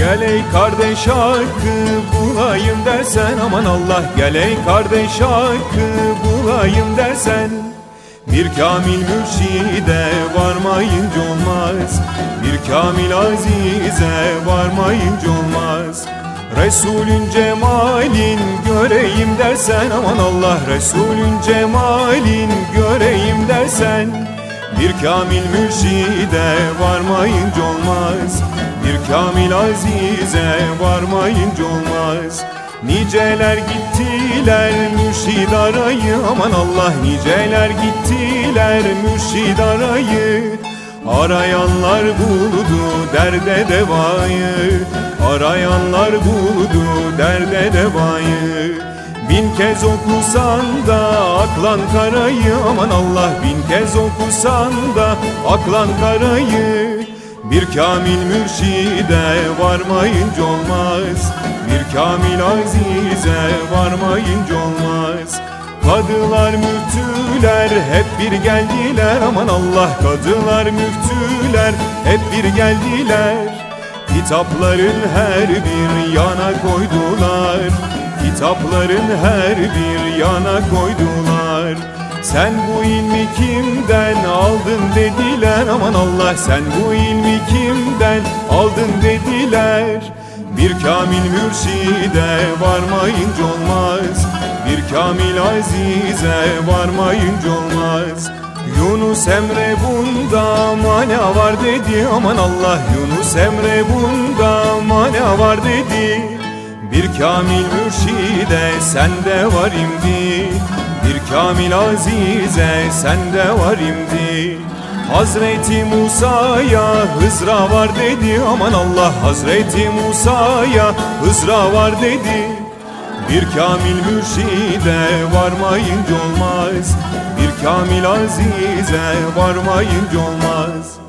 Gel ey kardeş hakkı bulayım dersen aman Allah Gel ey kardeş hakkı bulayım dersen. Bir kamil mürşide varmayınca olmaz Bir kamil azize varmayınca olmaz. Resulün cemalin göreyim dersen aman Allah Resulün cemalin göreyim dersen. Bir kamil mürşide varmayınca olmaz kamil azize varmayınca olmaz. Niceler gittiler mürşid arayı. Aman Allah Niceler gittiler mürşid arayı. Arayanlar buldu derde devayı. Arayanlar buldu derde devayı. Bin kez okusan da aklan karayı. Aman Allah bin kez okusan da aklan karayı Bir kamil mürşide varmayınca olmaz. Bir kamil azize varmayınca olmaz. Kadılar müftüler hep bir geldiler. Aman Allah Kadılar müftüler hep bir geldiler. Kitapların her bir yana koydular. Kitapların her bir yana koydular Sen bu ilmi kimden aldın dediler. Aman Allah sen bu ilmi kimden aldın dediler. Bir kamil mürşide varmayınca olmaz. Bir kamil azize varmayınca olmaz. Yunus Emre bunda mana var dedi. Aman Allah Yunus Emre bunda mana var dedi. Bir kamil mürşide sende var imdi Bir kamil azize sende var imdi. Hazreti Musa'ya Hızra var dedi. Aman Allah Hazreti Musa'ya Hızra var dedi. Bir kamil mürşide varmayınca olmaz. Bir kamil azize varmayınca olmaz